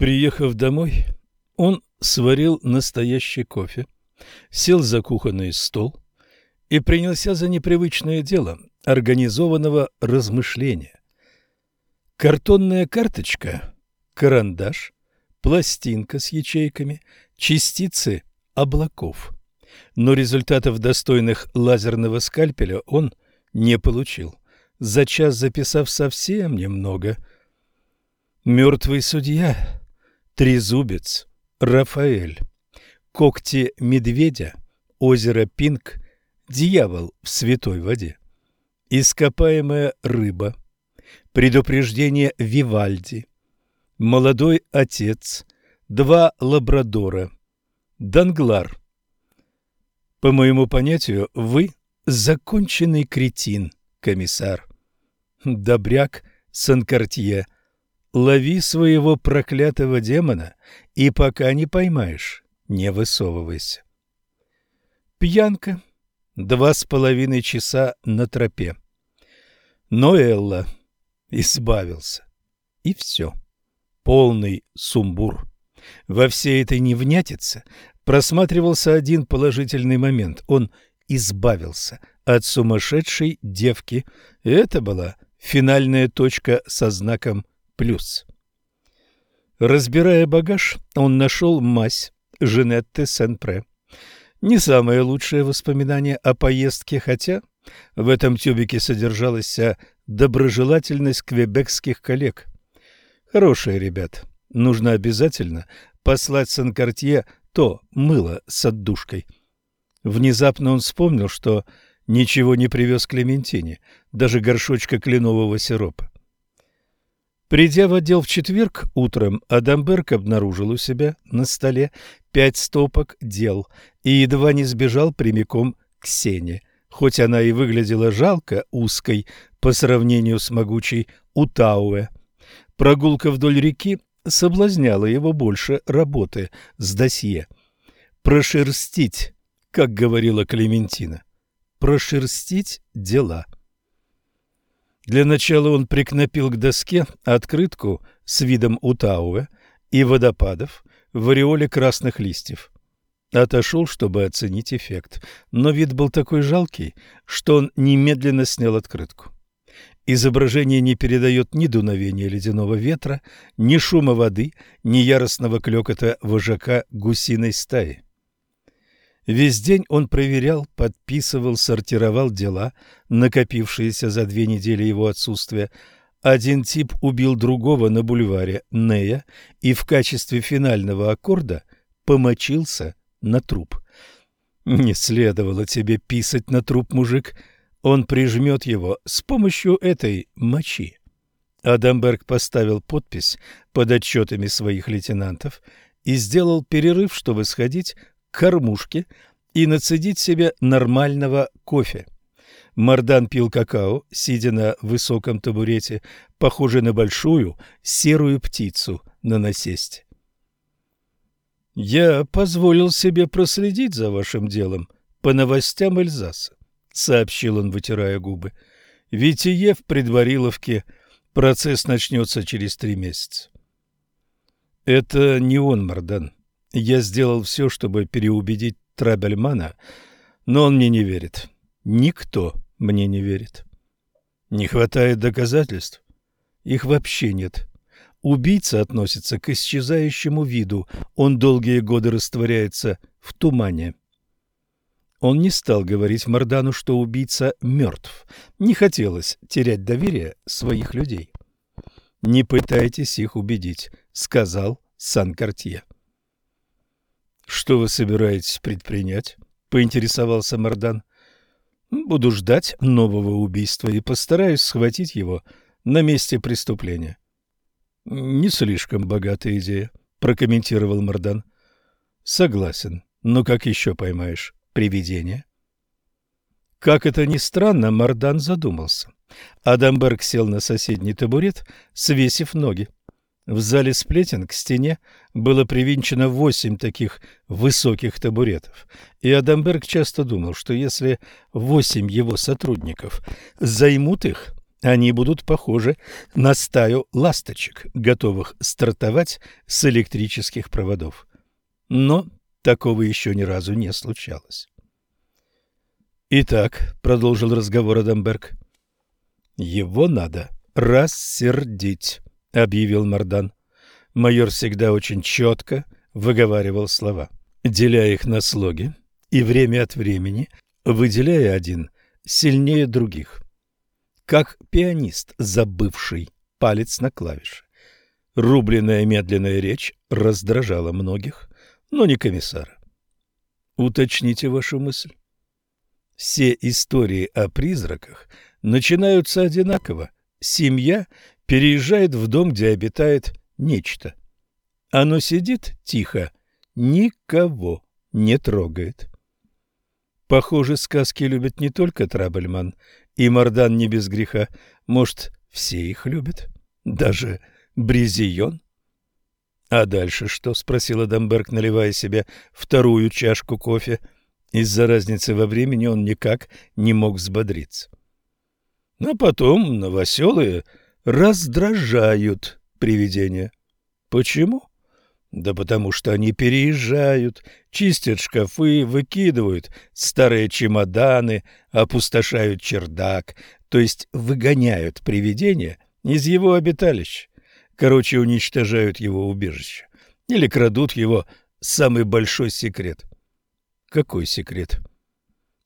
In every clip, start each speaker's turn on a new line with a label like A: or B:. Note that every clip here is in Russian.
A: Приехав домой, он сварил настоящий кофе, сел за кухонный стол и принялся за непривычное дело организованного размышления. Картонная карточка, карандаш, пластинка с ячейками, частицы облаков. Но результатов достойных лазерного скальпеля он не получил, за час записав совсем немного. «Мертвый судья», Трезубец, Рафаэль, Когти медведя, Озеро Пинг, Дьявол в святой воде, Ископаемая рыба, Предупреждение Вивальди, Молодой отец, Два лабрадора, Данглар. По моему понятию, вы законченный кретин, комиссар. Добряк Санкартье – Лови своего проклятого демона и пока не поймаешь, не высовывайся. Пьянка. Два с половиной часа на тропе. Ноэлла избавился. И все. Полный сумбур. Во всей этой невнятице просматривался один положительный момент. Он избавился от сумасшедшей девки. Это была финальная точка со знаком плюс. Разбирая багаж, он нашел мазь Женетты Сен-Пре. Не самое лучшее воспоминание о поездке, хотя в этом тюбике содержалась вся доброжелательность квебекских коллег. Хорошие ребят, нужно обязательно послать Сан-Кортье то мыло с отдушкой. Внезапно он вспомнил, что ничего не привез Клементине, даже горшочка кленового сиропа. Придя в отдел в четверг утром, Адамберг обнаружил у себя на столе пять стопок дел и едва не сбежал прямиком к Сене. Хоть она и выглядела жалко узкой по сравнению с могучей Утауэ. Прогулка вдоль реки соблазняла его больше работы с досье. «Прошерстить», как говорила Клементина, «прошерстить дела». Для начала он прикнопил к доске открытку с видом Утауэ и водопадов в ореоле красных листьев. Отошел, чтобы оценить эффект, но вид был такой жалкий, что он немедленно снял открытку. Изображение не передает ни дуновения ледяного ветра, ни шума воды, ни яростного клёкота вожака гусиной стаи. Весь день он проверял, подписывал, сортировал дела, накопившиеся за две недели его отсутствия. Один тип убил другого на бульваре Нея и в качестве финального аккорда помочился на труп. «Не следовало тебе писать на труп, мужик. Он прижмет его с помощью этой мочи». Адамберг поставил подпись под отчетами своих лейтенантов и сделал перерыв, чтобы сходить кормушки и нацедить себе нормального кофе. Мардан пил какао, сидя на высоком табурете, похожий на большую серую птицу на насесте. «Я позволил себе проследить за вашим делом по новостям Эльзаса», — сообщил он, вытирая губы. «Витие в предвариловке. Процесс начнется через три месяца». «Это не он, Мардан», я сделал все, чтобы переубедить Трабельмана, но он мне не верит. Никто мне не верит. Не хватает доказательств. Их вообще нет. Убийца относится к исчезающему виду. Он долгие годы растворяется в тумане. Он не стал говорить Мордану, что убийца мертв. Не хотелось терять доверие своих людей. «Не пытайтесь их убедить», — сказал Сан-Картье. «Что вы собираетесь предпринять?» — поинтересовался Мардан. «Буду ждать нового убийства и постараюсь схватить его на месте преступления». «Не слишком богатая идея», — прокомментировал Мардан. «Согласен. Но как еще поймаешь? Привидение?» Как это ни странно, Мардан задумался. Адамберг сел на соседний табурет, свесив ноги. В зале сплетен к стене было привинчено восемь таких высоких табуретов, и Адамберг часто думал, что если восемь его сотрудников займут их, они будут похожи на стаю ласточек, готовых стартовать с электрических проводов. Но такого еще ни разу не случалось. «Итак», — продолжил разговор Адамберг, — «его надо рассердить» объявил Мардан. Майор всегда очень четко выговаривал слова, деля их на слоги и время от времени выделяя один сильнее других. Как пианист, забывший палец на клавише. Рубленная медленная речь раздражала многих, но не комиссара. Уточните вашу мысль. Все истории о призраках начинаются одинаково. Семья переезжает в дом, где обитает нечто. А оно сидит тихо, никого не трогает. Похоже, сказки любят не только Трабельман, и Мордан не без греха. Может, все их любят? Даже Бризион? «А дальше что?» — Спросила Адамберг, наливая себе вторую чашку кофе. Из-за разницы во времени он никак не мог взбодриться. «А потом новоселые раздражают привидения. Почему? Да потому что они переезжают, чистят шкафы, выкидывают старые чемоданы, опустошают чердак, то есть выгоняют привидения из его обиталища. Короче, уничтожают его убежище. Или крадут его самый большой секрет. Какой секрет?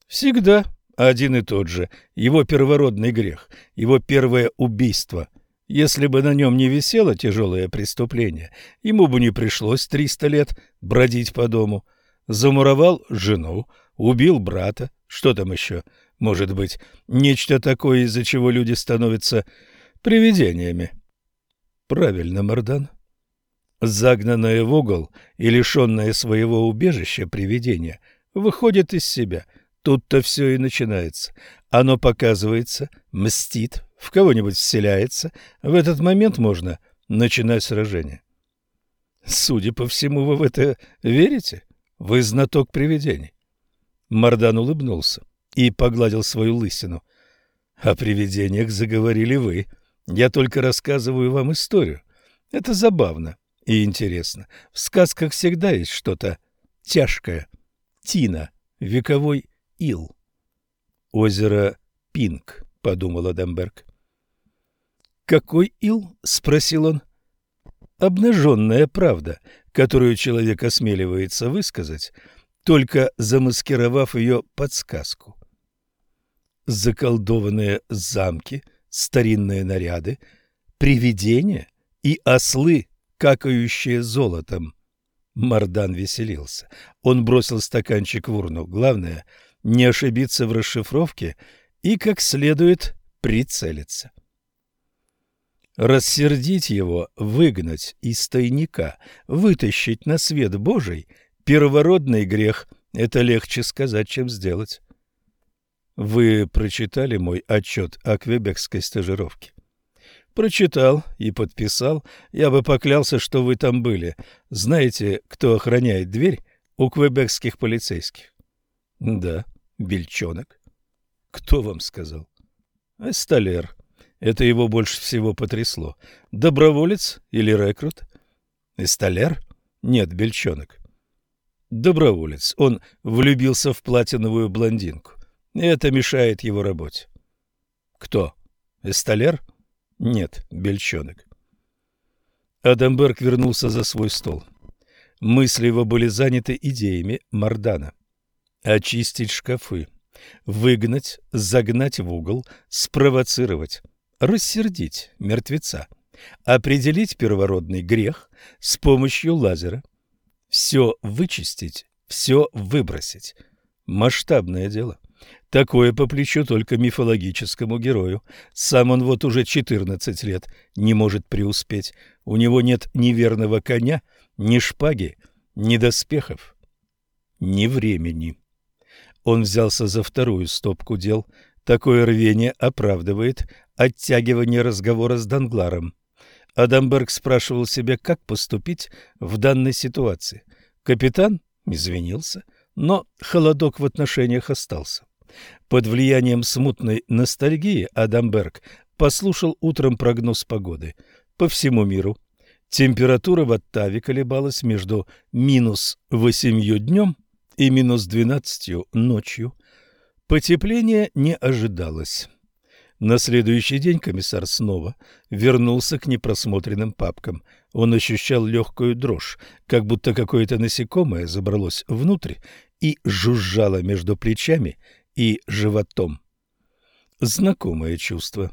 A: Всегда один и тот же, его первородный грех, его первое убийство. Если бы на нем не висело тяжелое преступление, ему бы не пришлось 300 лет бродить по дому. Замуровал жену, убил брата, что там еще, может быть, нечто такое, из-за чего люди становятся привидениями. Правильно, Мардан. Загнанное в угол и лишенное своего убежища привидение выходит из себя – Тут-то все и начинается. Оно показывается, мстит, в кого-нибудь вселяется. В этот момент можно начинать сражение. Судя по всему, вы в это верите? Вы знаток привидений. Мардан улыбнулся и погладил свою лысину. О привидениях заговорили вы. Я только рассказываю вам историю. Это забавно и интересно. В сказках всегда есть что-то тяжкое. Тина, вековой Ил. Озеро Пинг, подумал Адамберг. Какой Ил? спросил он. Обнаженная правда, которую человек осмеливается высказать, только замаскировав ее подсказку. Заколдованные замки, старинные наряды, привидения и ослы, какающие золотом. Мардан веселился. Он бросил стаканчик в урну. Главное — не ошибиться в расшифровке и, как следует, прицелиться. Рассердить его, выгнать из тайника, вытащить на свет Божий – первородный грех. Это легче сказать, чем сделать. Вы прочитали мой отчет о квебекской стажировке? Прочитал и подписал. Я бы поклялся, что вы там были. Знаете, кто охраняет дверь у квебекских полицейских? Да бельчонок. Кто вам сказал? Столяр. Это его больше всего потрясло. Доброволец или рекрут? Столяр? Нет, бельчонок. Доброволец. Он влюбился в платиновую блондинку. Это мешает его работе. Кто? Столяр? Нет, бельчонок. Адамберг вернулся за свой стол. Мысли его были заняты идеями Мардана очистить шкафы, выгнать, загнать в угол, спровоцировать, рассердить мертвеца, определить первородный грех с помощью лазера, все вычистить, все выбросить. Масштабное дело. Такое по плечу только мифологическому герою. Сам он вот уже 14 лет не может преуспеть. У него нет ни верного коня, ни шпаги, ни доспехов, ни времени. Он взялся за вторую стопку дел. Такое рвение оправдывает оттягивание разговора с Дангларом. Адамберг спрашивал себя, как поступить в данной ситуации. Капитан извинился, но холодок в отношениях остался. Под влиянием смутной ностальгии Адамберг послушал утром прогноз погоды по всему миру. Температура в Оттаве колебалась между минус восемью днем и минус 12 ночью потепление не ожидалось. На следующий день комиссар снова вернулся к непросмотренным папкам. Он ощущал легкую дрожь, как будто какое-то насекомое забралось внутрь и жужжало между плечами и животом. Знакомое чувство,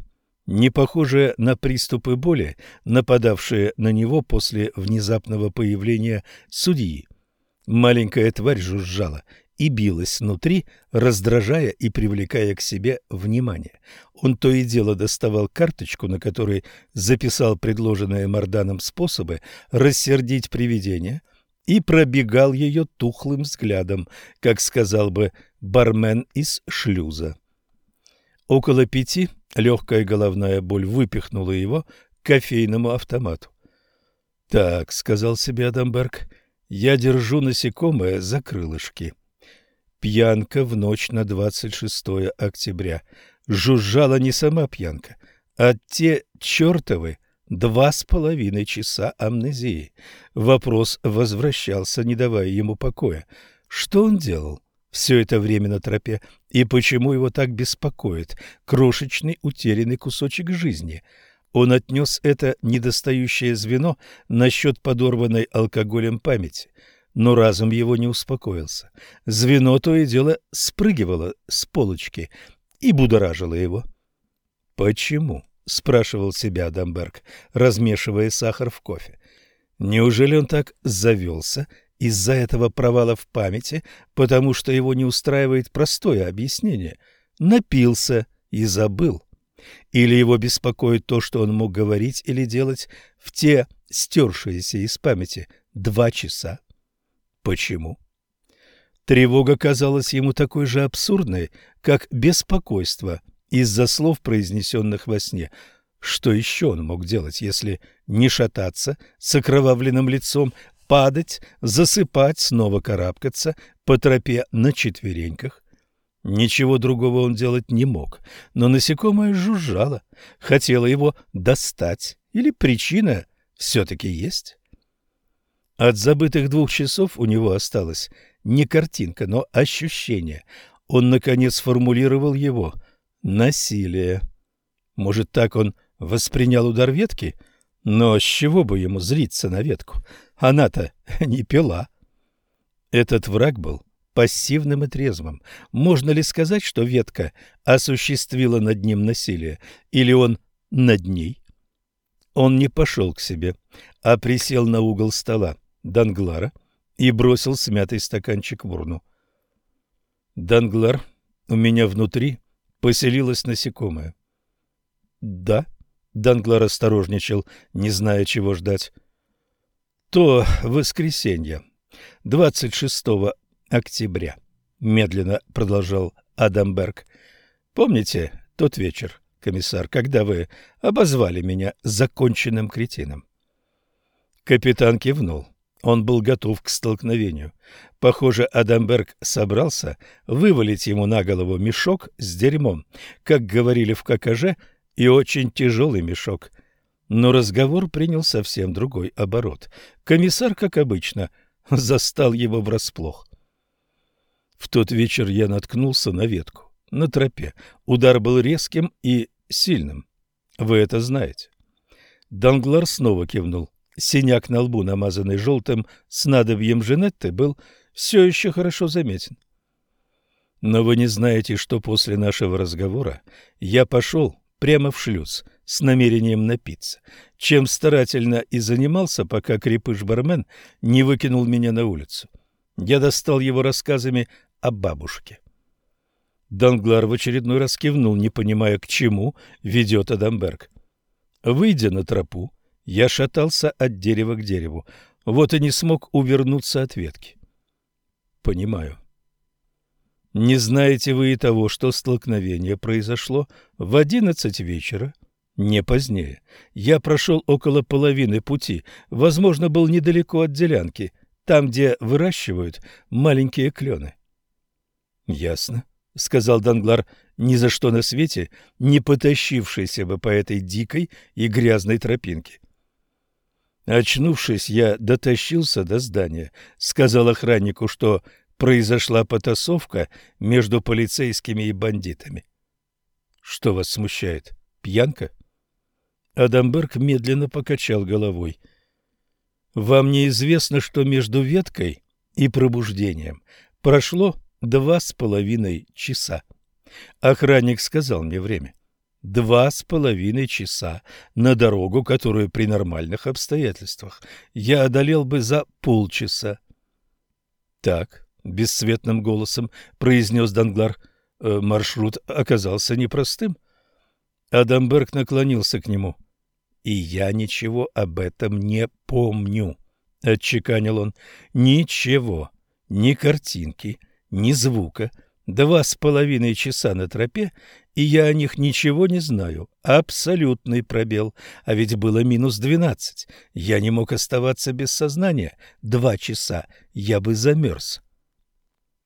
A: не похожее на приступы боли, нападавшие на него после внезапного появления судьи. Маленькая тварь жужжала, и билась внутри, раздражая и привлекая к себе внимание. Он то и дело доставал карточку, на которой записал предложенные Морданом способы рассердить привидение, и пробегал ее тухлым взглядом, как сказал бы бармен из шлюза. Около пяти легкая головная боль выпихнула его к кофейному автомату. «Так», — сказал себе Адамберг, — я держу насекомое за крылышки. Пьянка в ночь на 26 октября. Жужжала не сама пьянка, а те чертовы два с половиной часа амнезии. Вопрос возвращался, не давая ему покоя. Что он делал? все это время на тропе, и почему его так беспокоит крошечный утерянный кусочек жизни – он отнес это недостающее звено насчет подорванной алкоголем памяти, но разум его не успокоился. Звено то и дело спрыгивало с полочки и будоражило его. «Почему?» — спрашивал себя Адамберг, размешивая сахар в кофе. «Неужели он так завелся из-за этого провала в памяти, потому что его не устраивает простое объяснение? Напился и забыл». Или его беспокоит то, что он мог говорить или делать в те стершиеся из памяти два часа? Почему? Тревога казалась ему такой же абсурдной, как беспокойство из-за слов, произнесенных во сне. Что еще он мог делать, если не шататься с окровавленным лицом, падать, засыпать, снова карабкаться по тропе на четвереньках, Ничего другого он делать не мог, но насекомое жужжало, хотело его достать, или причина все-таки есть. От забытых двух часов у него осталась не картинка, но ощущение. Он, наконец, формулировал его «насилие». Может, так он воспринял удар ветки? Но с чего бы ему зриться на ветку? Она-то не пила. Этот враг был пассивным и трезвым. Можно ли сказать, что ветка осуществила над ним насилие, или он над ней? Он не пошел к себе, а присел на угол стола Данглара и бросил смятый стаканчик в урну. «Данглар, у меня внутри поселилось насекомое». «Да?» — Данглар осторожничал, не зная, чего ждать. «То воскресенье, 26 октября», — медленно продолжал Адамберг. «Помните тот вечер, комиссар, когда вы обозвали меня законченным кретином?» Капитан кивнул. Он был готов к столкновению. Похоже, Адамберг собрался вывалить ему на голову мешок с дерьмом, как говорили в ККЖ, и очень тяжелый мешок. Но разговор принял совсем другой оборот. Комиссар, как обычно, застал его врасплох. В тот вечер я наткнулся на ветку, на тропе. Удар был резким и сильным. Вы это знаете. Данглар снова кивнул. Синяк на лбу, намазанный желтым снадобьем Женетты, был все еще хорошо заметен. Но вы не знаете, что после нашего разговора я пошел прямо в шлюз с намерением напиться, чем старательно и занимался, пока крепыш-бармен не выкинул меня на улицу. Я достал его рассказами от бабушке. Данглар в очередной раз кивнул, не понимая, к чему ведет Адамберг. Выйдя на тропу, я шатался от дерева к дереву, вот и не смог увернуться от ветки. Понимаю. Не знаете вы и того, что столкновение произошло в одиннадцать вечера, не позднее. Я прошел около половины пути, возможно, был недалеко от делянки, там, где выращивают маленькие клены. Ясно. — сказал Данглар, ни за что на свете не потащившийся бы по этой дикой и грязной тропинке. Очнувшись, я дотащился до здания, сказал охраннику, что произошла потасовка между полицейскими и бандитами. Что вас смущает? Пьянка? Адамберг медленно покачал головой. Вам неизвестно, что между веткой и пробуждением прошло два с половиной часа. Охранник сказал мне время. Два с половиной часа на дорогу, которую при нормальных обстоятельствах я одолел бы за полчаса. Так, бесцветным голосом произнес Данглар, э, маршрут оказался непростым. Адамберг наклонился к нему. И я ничего об этом не помню, отчеканил он. Ничего, ни картинки, ни звука. Два с половиной часа на тропе, и я о них ничего не знаю. Абсолютный пробел. А ведь было минус двенадцать. Я не мог оставаться без сознания. Два часа. Я бы замерз.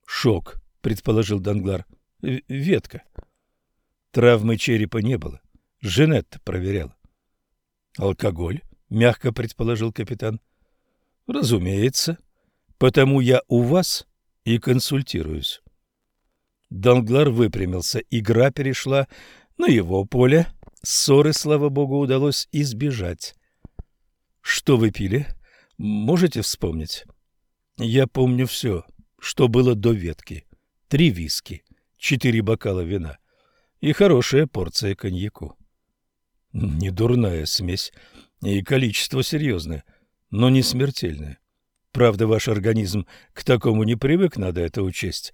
A: Шок, предположил Данглар. «Э, ветка. Травмы черепа не было. Женетта проверяла. Алкоголь, мягко предположил капитан. Разумеется. Потому я у вас и консультируюсь». Данглар выпрямился, игра перешла на его поле. Ссоры, слава богу, удалось избежать. «Что вы пили? Можете вспомнить?» «Я помню все, что было до ветки. Три виски, четыре бокала вина и хорошая порция коньяку». «Недурная смесь и количество серьезное, но не смертельное. Правда, ваш организм к такому не привык, надо это учесть.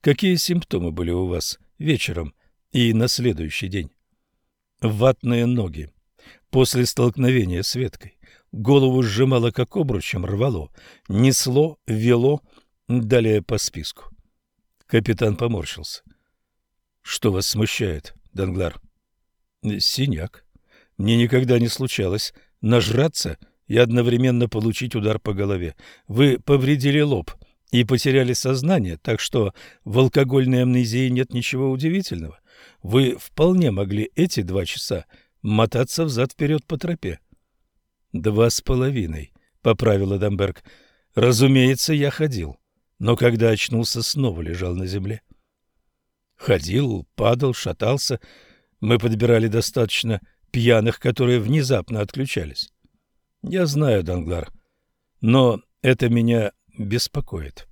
A: Какие симптомы были у вас вечером и на следующий день? Ватные ноги. После столкновения с веткой голову сжимало как обручем, рвало, несло, вело, далее по списку. Капитан поморщился. Что вас смущает, Данглар? Синяк. Мне никогда не случалось нажраться и одновременно получить удар по голове. Вы повредили лоб и потеряли сознание, так что в алкогольной амнезии нет ничего удивительного. Вы вполне могли эти два часа мотаться взад-вперед по тропе. — Два с половиной, — поправил Адамберг. — Разумеется, я ходил, но когда очнулся, снова лежал на земле. Ходил, падал, шатался. Мы подбирали достаточно пьяных, которые внезапно отключались. Я знаю, Данглар, но это меня беспокоит.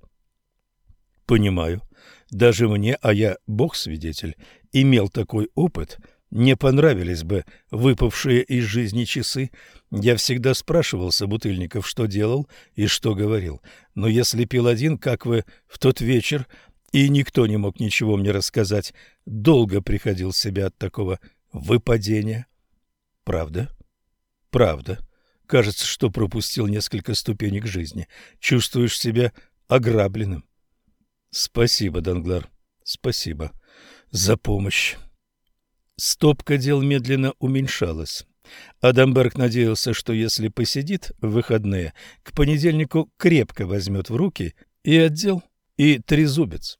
A: Понимаю. Даже мне, а я бог-свидетель, имел такой опыт, не понравились бы выпавшие из жизни часы. Я всегда спрашивал собутыльников, что делал и что говорил. Но если пил один, как вы в тот вечер, и никто не мог ничего мне рассказать, долго приходил себя от такого выпадения. Правда? Правда. Кажется, что пропустил несколько ступенек жизни. Чувствуешь себя ограбленным. Спасибо, Данглар. Спасибо за помощь. Стопка дел медленно уменьшалась. Адамберг надеялся, что если посидит в выходные, к понедельнику крепко возьмет в руки и отдел, и трезубец.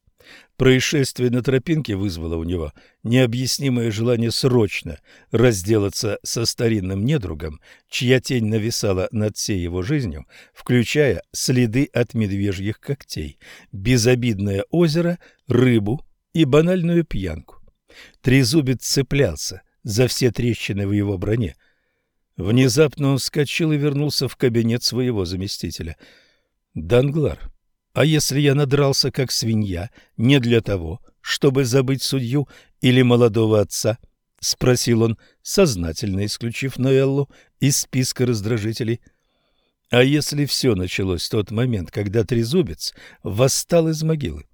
A: Происшествие на тропинке вызвало у него необъяснимое желание срочно разделаться со старинным недругом, чья тень нависала над всей его жизнью, включая следы от медвежьих когтей, безобидное озеро, рыбу и банальную пьянку. Трезубец цеплялся за все трещины в его броне. Внезапно он вскочил и вернулся в кабинет своего заместителя. «Данглар», а если я надрался как свинья, не для того, чтобы забыть судью или молодого отца? спросил он, сознательно исключив Ноэллу из списка раздражителей. А если все началось в тот момент, когда трезубец восстал из могилы?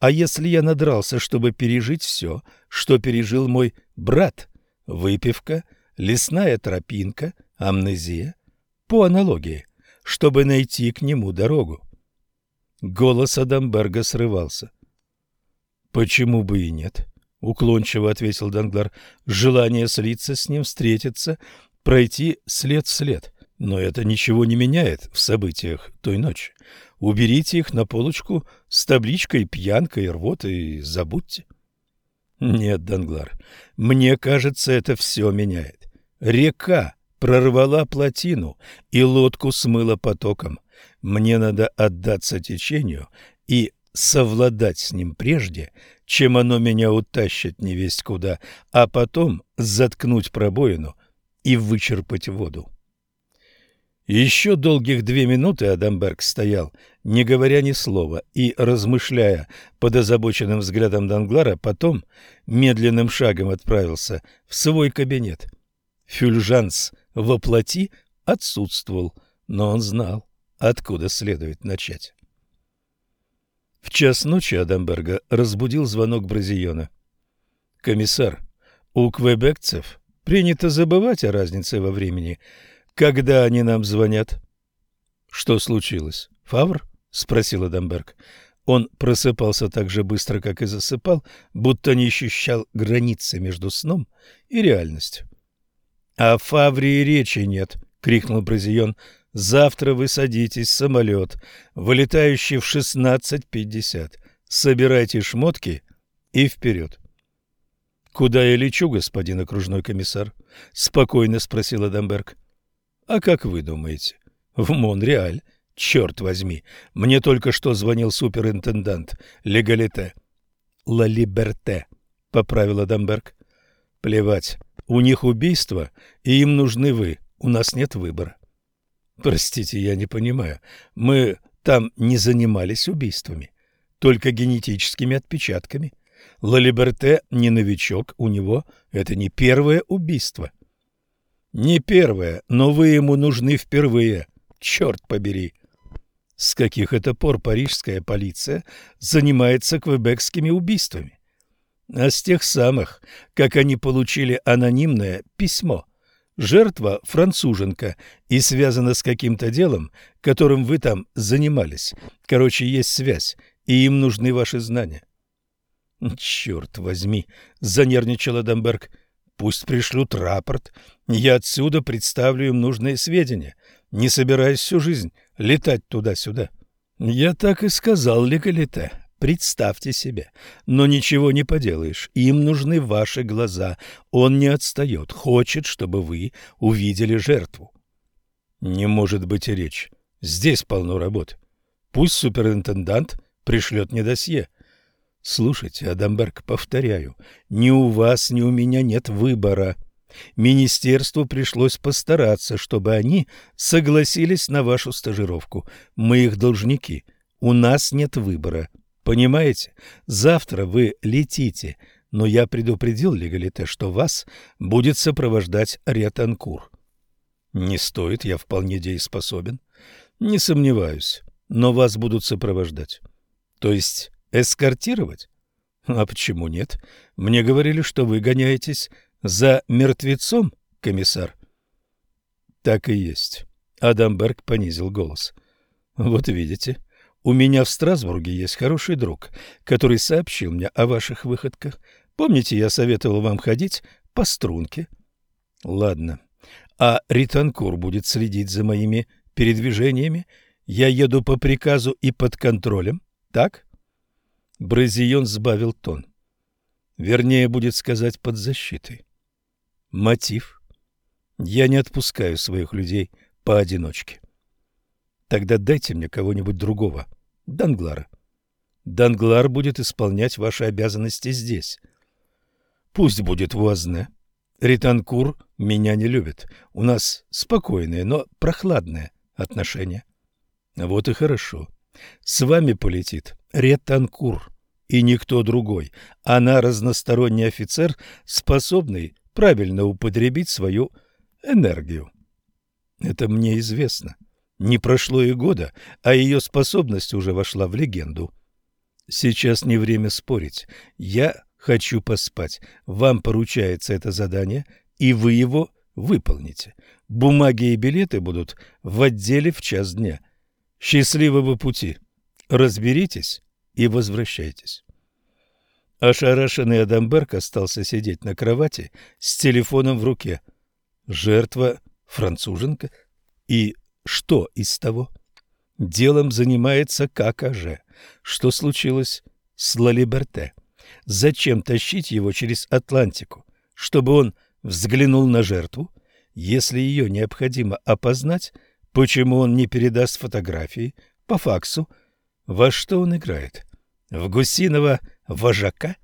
A: А если я надрался, чтобы пережить все, что пережил мой брат? Выпивка, лесная тропинка, амнезия, по аналогии, чтобы найти к нему дорогу. Голос Адамберга срывался. Почему бы и нет? уклончиво ответил Данглар. Желание слиться с ним, встретиться, пройти след в след. Но это ничего не меняет в событиях той ночи. Уберите их на полочку с табличкой пьянкой и рвота и забудьте. Нет, Данглар, мне кажется, это все меняет. Река прорвала плотину и лодку смыла потоком. Мне надо отдаться течению и совладать с ним прежде, чем оно меня утащит невесть куда, а потом заткнуть пробоину и вычерпать воду. Еще долгих две минуты Адамберг стоял, не говоря ни слова, и, размышляя под озабоченным взглядом Данглара, потом медленным шагом отправился в свой кабинет. Фюльжанс воплоти отсутствовал, но он знал, откуда следует начать. В час ночи Адамберга разбудил звонок Бразиона. «Комиссар, у квебекцев принято забывать о разнице во времени, когда они нам звонят». «Что случилось? Фавр?» — спросил Адамберг. Он просыпался так же быстро, как и засыпал, будто не ощущал границы между сном и реальностью. — О Фавре речи нет! — крикнул Бразион, Завтра вы садитесь в самолет, вылетающий в 16.50. Собирайте шмотки и вперед. «Куда я лечу, господин окружной комиссар?» — спокойно спросил Адамберг. «А как вы думаете?» «В Монреаль. Черт возьми! Мне только что звонил суперинтендант Легалите». «Ла Либерте», — поправил Адамберг. «Плевать. У них убийство, и им нужны вы. У нас нет выбора». Простите, я не понимаю. Мы там не занимались убийствами, только генетическими отпечатками. Лалиберте не новичок, у него это не первое убийство. Не первое, но вы ему нужны впервые. Черт побери. С каких это пор парижская полиция занимается квебекскими убийствами? А с тех самых, как они получили анонимное письмо Жертва француженка и связана с каким-то делом, которым вы там занимались. Короче, есть связь, и им нужны ваши знания. Черт возьми, занервничала Дамберг. Пусть пришлют рапорт. Я отсюда представлю им нужные сведения. Не собираясь всю жизнь летать туда-сюда. Я так и сказал Леголите. Представьте себе. Но ничего не поделаешь. Им нужны ваши глаза. Он не отстает. Хочет, чтобы вы увидели жертву. Не может быть и речь. Здесь полно работ. Пусть суперинтендант пришлет мне досье. Слушайте, Адамберг, повторяю, ни у вас, ни у меня нет выбора. Министерству пришлось постараться, чтобы они согласились на вашу стажировку. Мы их должники. У нас нет выбора. Понимаете, завтра вы летите, но я предупредил Легалите, что вас будет сопровождать Ретанкур. Не стоит, я вполне дееспособен. Не сомневаюсь, но вас будут сопровождать. То есть эскортировать? А почему нет? Мне говорили, что вы гоняетесь за мертвецом, комиссар. Так и есть. Адамберг понизил голос. Вот видите, у меня в Страсбурге есть хороший друг, который сообщил мне о ваших выходках. Помните, я советовал вам ходить по струнке? Ладно. А Ританкур будет следить за моими передвижениями. Я еду по приказу и под контролем, так? Бразион сбавил тон. Вернее, будет сказать, под защитой. Мотив. Я не отпускаю своих людей поодиночке. Тогда дайте мне кого-нибудь другого. — Данглара. Данглар будет исполнять ваши обязанности здесь. Пусть будет возне. Ританкур меня не любит. У нас спокойные, но прохладные отношения. Вот и хорошо. С вами полетит Ретанкур и никто другой. Она разносторонний офицер, способный правильно употребить свою энергию. Это мне известно. — не прошло и года, а ее способность уже вошла в легенду. Сейчас не время спорить. Я хочу поспать. Вам поручается это задание, и вы его выполните. Бумаги и билеты будут в отделе в час дня. Счастливого пути. Разберитесь и возвращайтесь. Ошарашенный Адамберг остался сидеть на кровати с телефоном в руке. Жертва француженка и что из того? Делом занимается ККЖ. Что случилось с Лалиберте? Зачем тащить его через Атлантику? Чтобы он взглянул на жертву? Если ее необходимо опознать, почему он не передаст фотографии по факсу? Во что он играет? В гусиного вожака?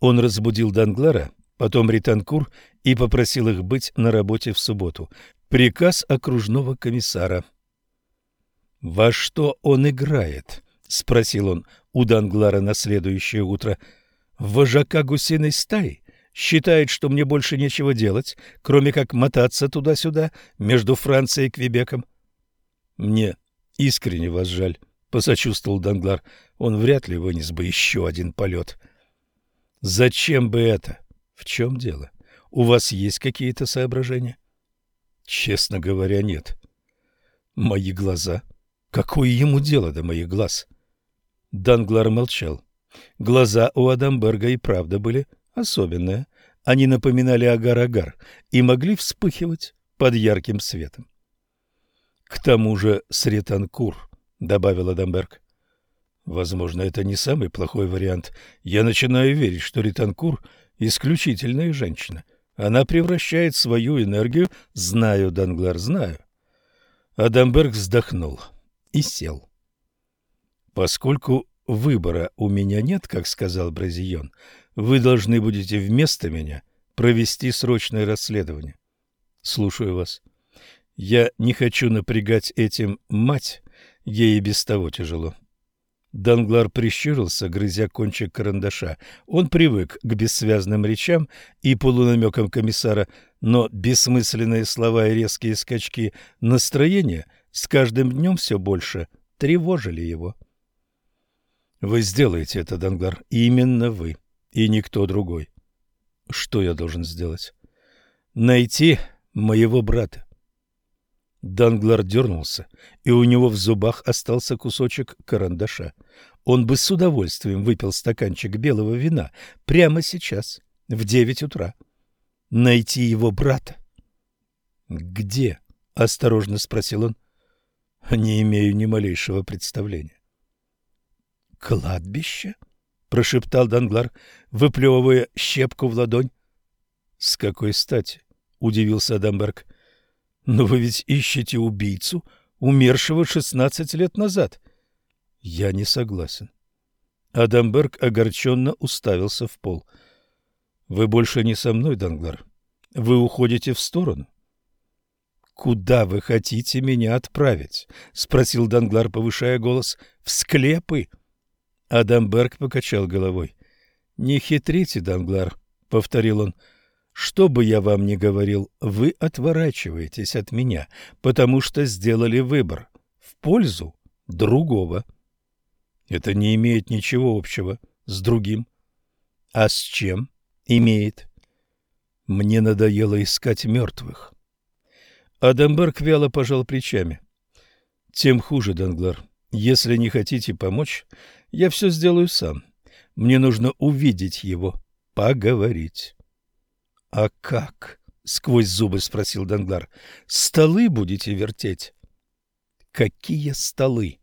A: Он разбудил Данглара, потом Ританкур и попросил их быть на работе в субботу, Приказ окружного комиссара. «Во что он играет?» — спросил он у Данглара на следующее утро. «Вожака гусиной стаи?» считает, что мне больше нечего делать, кроме как мотаться туда-сюда между Францией и Квебеком. Мне искренне вас жаль, посочувствовал Данглар. Он вряд ли вынес бы еще один полет. Зачем бы это? В чем дело? У вас есть какие-то соображения? Честно говоря, нет. Мои глаза. Какое ему дело до моих глаз? Данглар молчал. Глаза у Адамберга и правда были особенные. Они напоминали агар-агар и могли вспыхивать под ярким светом. К тому же Сретанкур, добавил Адамберг. Возможно, это не самый плохой вариант. Я начинаю верить, что Ританкур исключительная женщина — она превращает свою энергию, знаю, Данглар, знаю. Адамберг вздохнул и сел. Поскольку выбора у меня нет, как сказал Бразион, вы должны будете вместо меня провести срочное расследование. Слушаю вас. Я не хочу напрягать этим мать, ей и без того тяжело. Данглар прищурился, грызя кончик карандаша. Он привык к бессвязным речам и полунамекам комиссара, но бессмысленные слова и резкие скачки настроения с каждым днем все больше тревожили его. «Вы сделаете это, Данглар, именно вы, и никто другой». «Что я должен сделать?» «Найти моего брата». Данглар дернулся, и у него в зубах остался кусочек карандаша. Он бы с удовольствием выпил стаканчик белого вина прямо сейчас, в девять утра. Найти его брата. «Где?» — осторожно спросил он. «Не имею ни малейшего представления». «Кладбище?» — прошептал Данглар, выплевывая щепку в ладонь. «С какой стати?» — удивился Адамберг. Но вы ведь ищете убийцу, умершего 16 лет назад. Я не согласен. Адамберг огорченно уставился в пол. Вы больше не со мной, Данглар. Вы уходите в сторону. Куда вы хотите меня отправить? спросил Данглар, повышая голос. В склепы? Адамберг покачал головой. Не хитрите, Данглар, повторил он. Что бы я вам ни говорил, вы отворачиваетесь от меня, потому что сделали выбор в пользу другого. Это не имеет ничего общего с другим. А с чем имеет? Мне надоело искать мертвых. Адамберг вяло пожал плечами. Тем хуже, Данглар. Если не хотите помочь, я все сделаю сам. Мне нужно увидеть его, поговорить. «А как?» — сквозь зубы спросил Данглар. «Столы будете вертеть?» «Какие столы?»